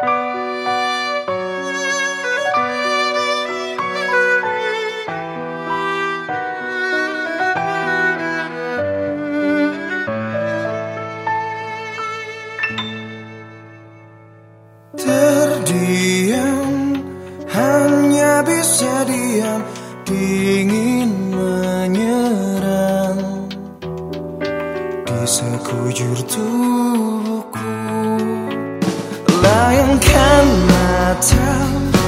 Terdiam hanya bisa diam Dingin menyerang. Di sekujur I am can matter.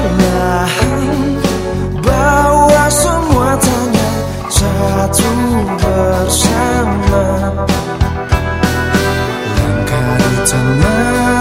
perlahan Bawa semua tanya Satu bersama. Langkah di tanah